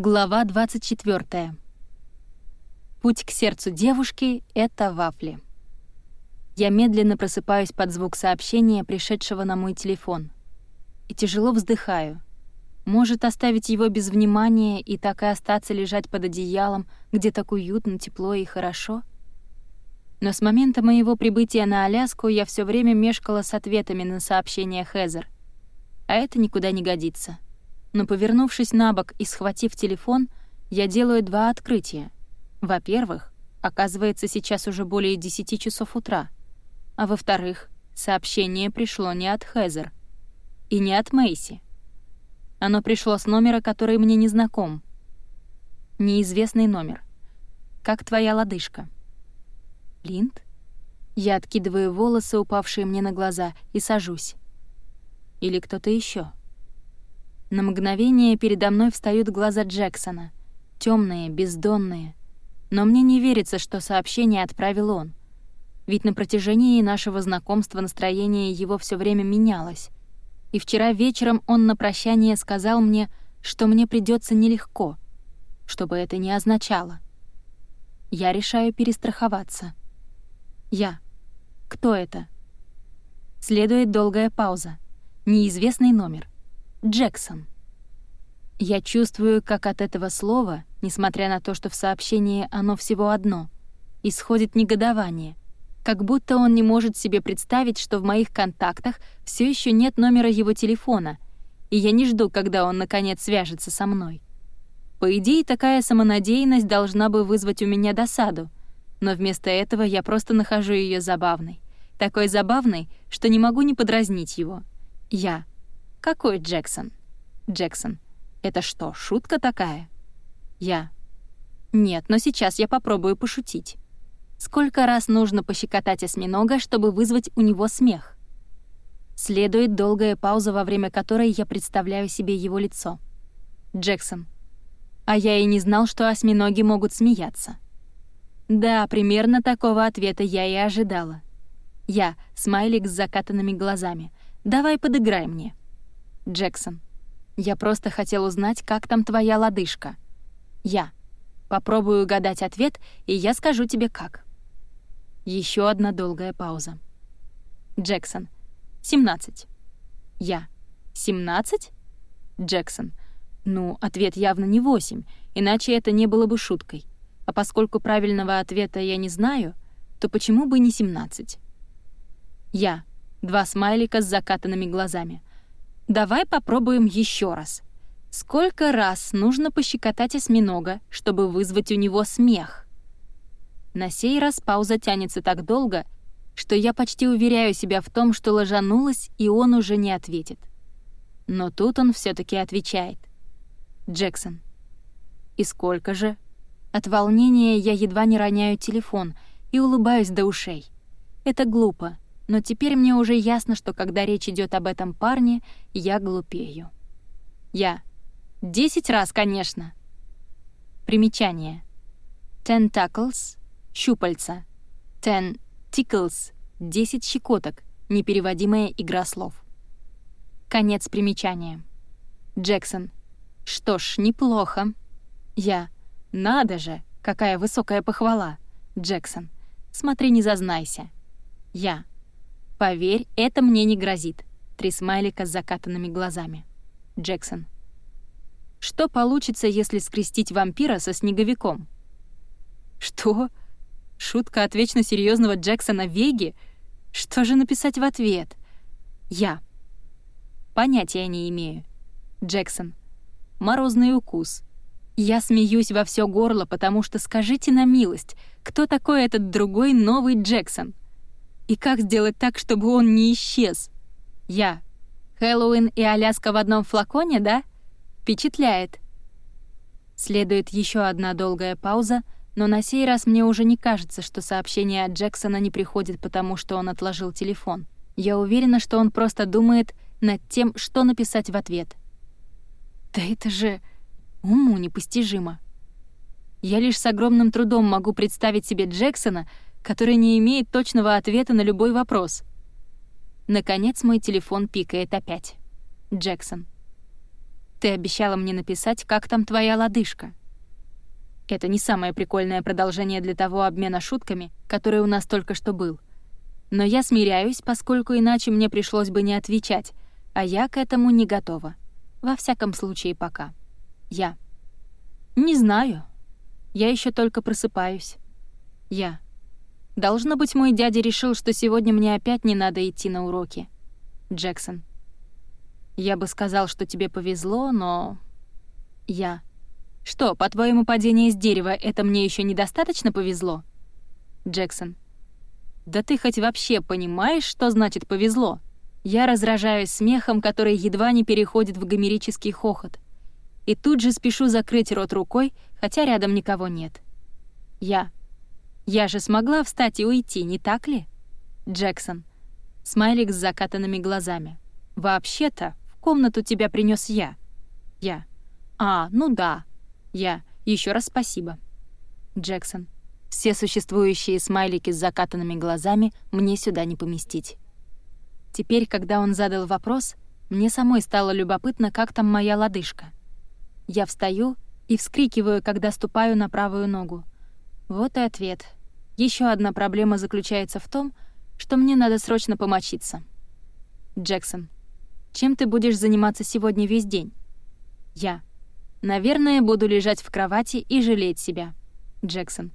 Глава 24. Путь к сердцу девушки — это вафли. Я медленно просыпаюсь под звук сообщения, пришедшего на мой телефон. И тяжело вздыхаю. Может оставить его без внимания и так и остаться лежать под одеялом, где так уютно, тепло и хорошо? Но с момента моего прибытия на Аляску я все время мешкала с ответами на сообщения Хезер. А это никуда не годится но, повернувшись на бок и схватив телефон, я делаю два открытия. Во-первых, оказывается, сейчас уже более 10 часов утра. А во-вторых, сообщение пришло не от Хезер. И не от Мэйси. Оно пришло с номера, который мне не знаком. Неизвестный номер. Как твоя лодыжка? Линд? Я откидываю волосы, упавшие мне на глаза, и сажусь. Или кто-то еще. На мгновение передо мной встают глаза Джексона. темные, бездонные. Но мне не верится, что сообщение отправил он. Ведь на протяжении нашего знакомства настроение его все время менялось. И вчера вечером он на прощание сказал мне, что мне придется нелегко, что бы это ни означало. Я решаю перестраховаться. Я. Кто это? Следует долгая пауза. Неизвестный номер — Джексон. Я чувствую, как от этого слова, несмотря на то, что в сообщении оно всего одно, исходит негодование, как будто он не может себе представить, что в моих контактах все еще нет номера его телефона, и я не жду, когда он наконец свяжется со мной. По идее, такая самонадеянность должна бы вызвать у меня досаду, но вместо этого я просто нахожу ее забавной. Такой забавной, что не могу не подразнить его. Я — «Какой Джексон?» «Джексон. Это что, шутка такая?» «Я». «Нет, но сейчас я попробую пошутить. Сколько раз нужно пощекотать осьминога, чтобы вызвать у него смех?» Следует долгая пауза, во время которой я представляю себе его лицо. Джексон. А я и не знал, что осьминоги могут смеяться. Да, примерно такого ответа я и ожидала. Я, смайлик с закатанными глазами. Давай подыграй мне. Джексон. Я просто хотел узнать, как там твоя лодыжка. Я. Попробую угадать ответ, и я скажу тебе как. Еще одна долгая пауза. Джексон. 17. Я. 17? Джексон. Ну, ответ явно не 8, иначе это не было бы шуткой. А поскольку правильного ответа я не знаю, то почему бы не 17? Я. Два смайлика с закатанными глазами. Давай попробуем еще раз. Сколько раз нужно пощекотать осьминога, чтобы вызвать у него смех? На сей раз пауза тянется так долго, что я почти уверяю себя в том, что ложанулась, и он уже не ответит. Но тут он все таки отвечает. Джексон. «И сколько же?» От волнения я едва не роняю телефон и улыбаюсь до ушей. Это глупо, но теперь мне уже ясно, что когда речь идет об этом парне, я глупею. Я. Десять раз, конечно. Примечание. Tentacles — щупальца. Ten tickles — десять щекоток, непереводимая игра слов. Конец примечания. Джексон. Что ж, неплохо. Я. Надо же, какая высокая похвала. Джексон. Смотри, не зазнайся. Я. «Поверь, это мне не грозит». Три смайлика с закатанными глазами. Джексон. «Что получится, если скрестить вампира со снеговиком?» «Что? Шутка от вечно серьезного Джексона Веги? Что же написать в ответ?» «Я». «Понятия не имею». Джексон. «Морозный укус». Я смеюсь во все горло, потому что скажите на милость, кто такой этот другой новый Джексон? И как сделать так, чтобы он не исчез? Я. Хэллоуин и Аляска в одном флаконе, да? Впечатляет. Следует еще одна долгая пауза, но на сей раз мне уже не кажется, что сообщение от Джексона не приходит потому, что он отложил телефон. Я уверена, что он просто думает над тем, что написать в ответ. Да это же уму непостижимо. Я лишь с огромным трудом могу представить себе Джексона — который не имеет точного ответа на любой вопрос. Наконец мой телефон пикает опять. Джексон. Ты обещала мне написать, как там твоя лодыжка. Это не самое прикольное продолжение для того обмена шутками, который у нас только что был. Но я смиряюсь, поскольку иначе мне пришлось бы не отвечать, а я к этому не готова. Во всяком случае, пока. Я. Не знаю. Я еще только просыпаюсь. Я. Должно быть, мой дядя решил, что сегодня мне опять не надо идти на уроки. Джексон. Я бы сказал, что тебе повезло, но... Я. Что, по-твоему, падение с дерева — это мне еще недостаточно повезло? Джексон. Да ты хоть вообще понимаешь, что значит «повезло»? Я разражаюсь смехом, который едва не переходит в гомерический хохот. И тут же спешу закрыть рот рукой, хотя рядом никого нет. Я. Я же смогла встать и уйти, не так ли? Джексон. Смайлик с закатанными глазами. Вообще-то, комнату тебя принес я». Я. «А, ну да». Я. Еще раз спасибо». Джексон. Все существующие смайлики с закатанными глазами мне сюда не поместить. Теперь, когда он задал вопрос, мне самой стало любопытно, как там моя лодыжка. Я встаю и вскрикиваю, когда ступаю на правую ногу. Вот и ответ. Еще одна проблема заключается в том, что мне надо срочно помочиться. Джексон. Чем ты будешь заниматься сегодня весь день? Я. Наверное, буду лежать в кровати и жалеть себя. Джексон.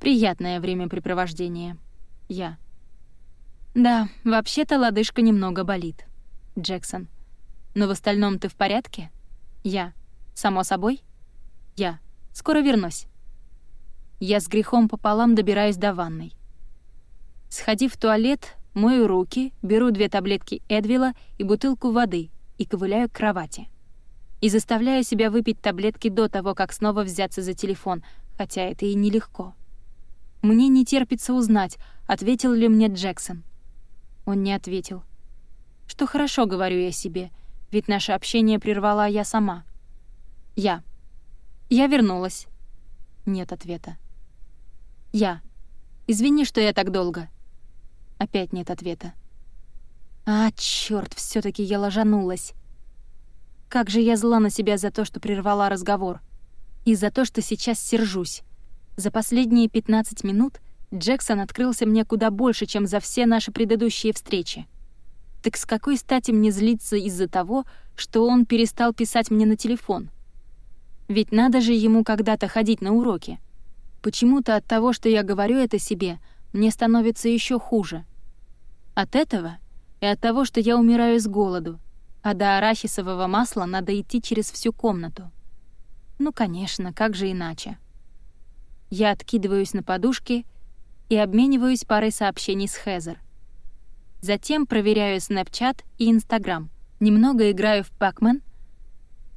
Приятное времяпрепровождение. Я. Да, вообще-то лодыжка немного болит. Джексон. Но в остальном ты в порядке? Я. Само собой? Я. Скоро вернусь. Я с грехом пополам добираюсь до ванной. Сходив в туалет, Мою руки, беру две таблетки Эдвила и бутылку воды и ковыляю к кровати. И заставляю себя выпить таблетки до того, как снова взяться за телефон, хотя это и нелегко. Мне не терпится узнать, ответил ли мне Джексон. Он не ответил. Что хорошо, говорю я себе, ведь наше общение прервала я сама. Я. Я вернулась. Нет ответа. Я. Извини, что я так долго. Опять нет ответа. А, чёрт, всё таки я ложанулась. Как же я зла на себя за то, что прервала разговор. И за то, что сейчас сержусь. За последние 15 минут Джексон открылся мне куда больше, чем за все наши предыдущие встречи. Так с какой стати мне злиться из-за того, что он перестал писать мне на телефон? Ведь надо же ему когда-то ходить на уроки. Почему-то от того, что я говорю это себе — мне становится еще хуже. От этого и от того, что я умираю с голоду, а до арахисового масла надо идти через всю комнату. Ну, конечно, как же иначе? Я откидываюсь на подушки и обмениваюсь парой сообщений с Хезер. Затем проверяю Snapchat и Instagram, немного играю в Pac-Man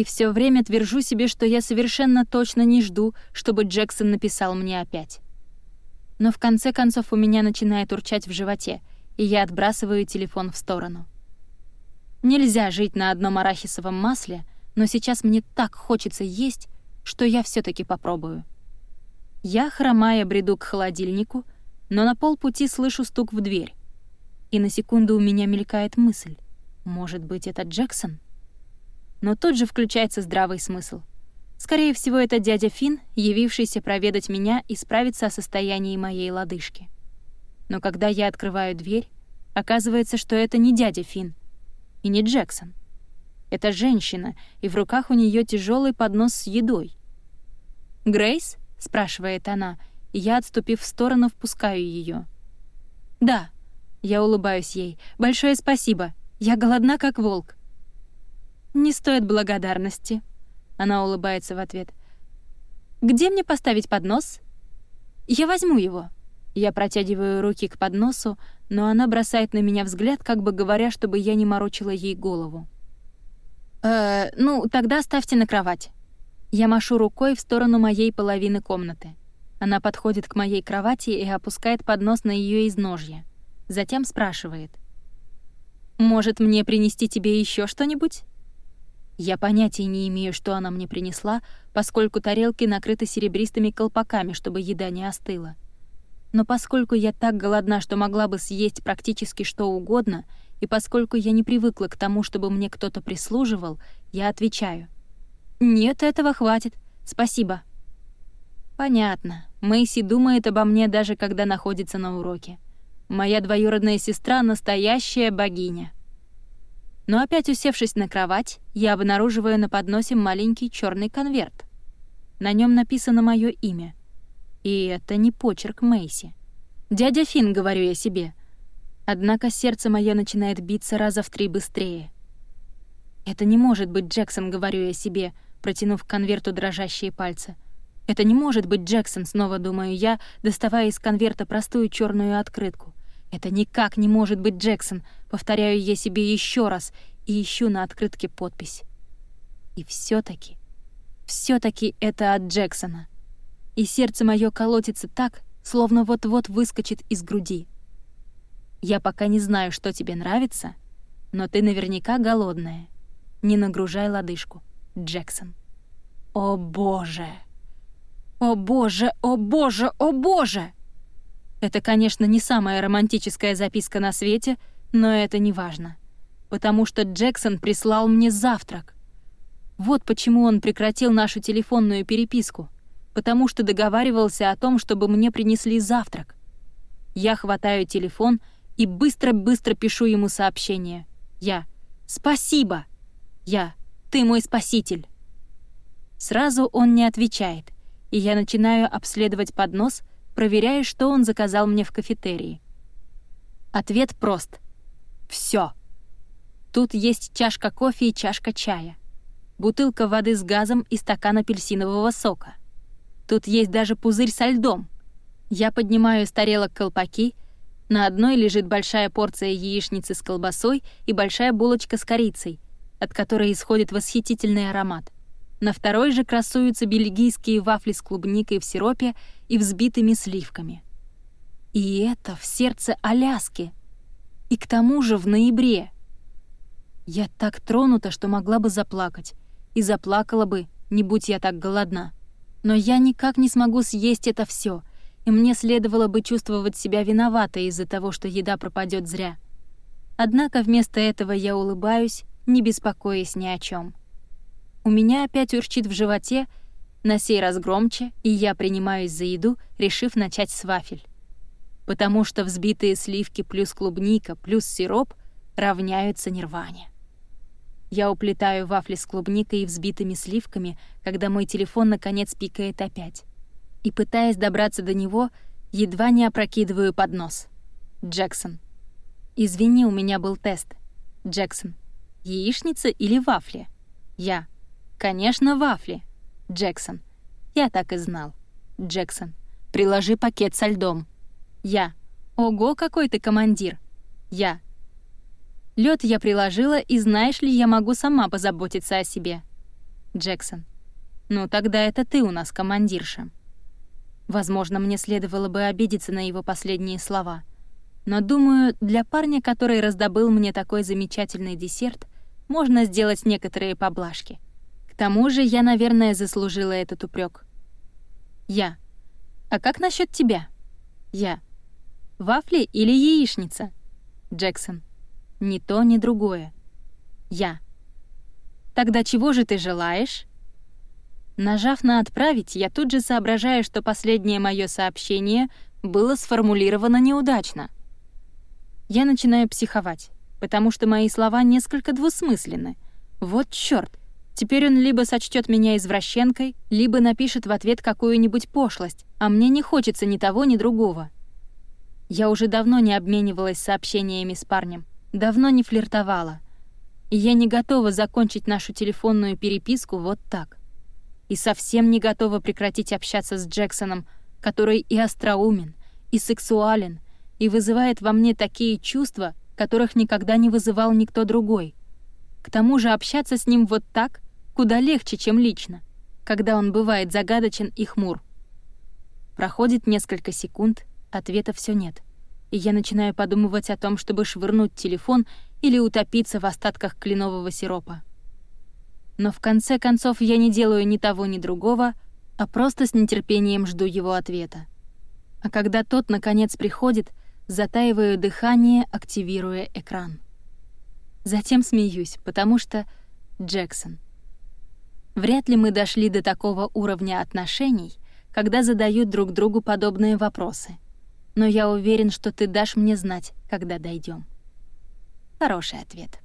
и все время твержу себе, что я совершенно точно не жду, чтобы Джексон написал мне опять но в конце концов у меня начинает урчать в животе, и я отбрасываю телефон в сторону. Нельзя жить на одном арахисовом масле, но сейчас мне так хочется есть, что я все таки попробую. Я, хромая, бреду к холодильнику, но на полпути слышу стук в дверь. И на секунду у меня мелькает мысль. Может быть, это Джексон? Но тут же включается здравый смысл. Скорее всего, это дядя Фин, явившийся проведать меня и справиться о состоянии моей лодыжки. Но когда я открываю дверь, оказывается, что это не дядя Фин и не Джексон. Это женщина, и в руках у нее тяжелый поднос с едой. «Грейс?» — спрашивает она, и я, отступив в сторону, впускаю ее. «Да», — я улыбаюсь ей, — «большое спасибо. Я голодна, как волк». «Не стоит благодарности», она улыбается в ответ. «Где мне поставить поднос?» «Я возьму его». Я протягиваю руки к подносу, но она бросает на меня взгляд, как бы говоря, чтобы я не морочила ей голову. «Э, ну, тогда ставьте на кровать». Я машу рукой в сторону моей половины комнаты. Она подходит к моей кровати и опускает поднос на ее изножье. Затем спрашивает. «Может, мне принести тебе еще что-нибудь?» Я понятия не имею, что она мне принесла, поскольку тарелки накрыты серебристыми колпаками, чтобы еда не остыла. Но поскольку я так голодна, что могла бы съесть практически что угодно, и поскольку я не привыкла к тому, чтобы мне кто-то прислуживал, я отвечаю. «Нет, этого хватит. Спасибо». Понятно. Мэйси думает обо мне даже когда находится на уроке. Моя двоюродная сестра — настоящая богиня. Но опять усевшись на кровать, я обнаруживаю на подносе маленький черный конверт. На нем написано мое имя. И это не почерк Мэйси. «Дядя Фин, говорю я себе. Однако сердце мое начинает биться раза в три быстрее. «Это не может быть Джексон», — говорю я себе, протянув к конверту дрожащие пальцы. «Это не может быть Джексон», — снова думаю я, доставая из конверта простую черную открытку. «Это никак не может быть Джексон», — повторяю я себе еще раз и ищу на открытке подпись. И все таки все таки это от Джексона. И сердце мое колотится так, словно вот-вот выскочит из груди. Я пока не знаю, что тебе нравится, но ты наверняка голодная. Не нагружай лодыжку. Джексон. О боже! О боже, о боже, о боже! Это, конечно, не самая романтическая записка на свете, но это не важно. Потому что Джексон прислал мне завтрак. Вот почему он прекратил нашу телефонную переписку. Потому что договаривался о том, чтобы мне принесли завтрак. Я хватаю телефон и быстро-быстро пишу ему сообщение. Я «Спасибо!» Я «Ты мой спаситель!» Сразу он не отвечает, и я начинаю обследовать поднос, проверяя, что он заказал мне в кафетерии. Ответ прост. Все. Тут есть чашка кофе и чашка чая, бутылка воды с газом и стакан апельсинового сока. Тут есть даже пузырь со льдом. Я поднимаю с тарелок колпаки — на одной лежит большая порция яичницы с колбасой и большая булочка с корицей, от которой исходит восхитительный аромат. На второй же красуются бельгийские вафли с клубникой в сиропе и взбитыми сливками. И это в сердце Аляски. И к тому же в ноябре. Я так тронута, что могла бы заплакать. И заплакала бы, не будь я так голодна. Но я никак не смогу съесть это все, и мне следовало бы чувствовать себя виноватой из-за того, что еда пропадет зря. Однако вместо этого я улыбаюсь, не беспокоясь ни о чем. У меня опять урчит в животе, на сей раз громче, и я принимаюсь за еду, решив начать с вафель. Потому что взбитые сливки плюс клубника плюс сироп равняются нирване. Я уплетаю вафли с клубникой и взбитыми сливками, когда мой телефон наконец пикает опять и, пытаясь добраться до него, едва не опрокидываю поднос. Джексон. «Извини, у меня был тест». Джексон. «Яичница или вафли?» Я. «Конечно, вафли». Джексон. «Я так и знал». Джексон. «Приложи пакет со льдом». Я. «Ого, какой ты командир!» Я. Лед я приложила, и знаешь ли, я могу сама позаботиться о себе. Джексон. Ну, тогда это ты у нас командирша. Возможно, мне следовало бы обидеться на его последние слова. Но думаю, для парня, который раздобыл мне такой замечательный десерт, можно сделать некоторые поблажки. Тому же я, наверное, заслужила этот упрек. Я. А как насчет тебя? Я. Вафли или яичница? Джексон. Ни то, ни другое. Я. Тогда чего же ты желаешь? Нажав на «Отправить», я тут же соображаю, что последнее мое сообщение было сформулировано неудачно. Я начинаю психовать, потому что мои слова несколько двусмысленны. Вот чёрт! Теперь он либо сочтет меня извращенкой, либо напишет в ответ какую-нибудь пошлость, а мне не хочется ни того, ни другого. Я уже давно не обменивалась сообщениями с парнем, давно не флиртовала. И я не готова закончить нашу телефонную переписку вот так и совсем не готова прекратить общаться с Джексоном, который и остроумен, и сексуален, и вызывает во мне такие чувства, которых никогда не вызывал никто другой. К тому же общаться с ним вот так куда легче, чем лично, когда он бывает загадочен и хмур. Проходит несколько секунд, ответа все нет, и я начинаю подумывать о том, чтобы швырнуть телефон или утопиться в остатках кленового сиропа. Но в конце концов я не делаю ни того, ни другого, а просто с нетерпением жду его ответа. А когда тот, наконец, приходит, затаиваю дыхание, активируя экран. Затем смеюсь, потому что Джексон. Вряд ли мы дошли до такого уровня отношений, когда задают друг другу подобные вопросы. Но я уверен, что ты дашь мне знать, когда дойдем. Хороший ответ.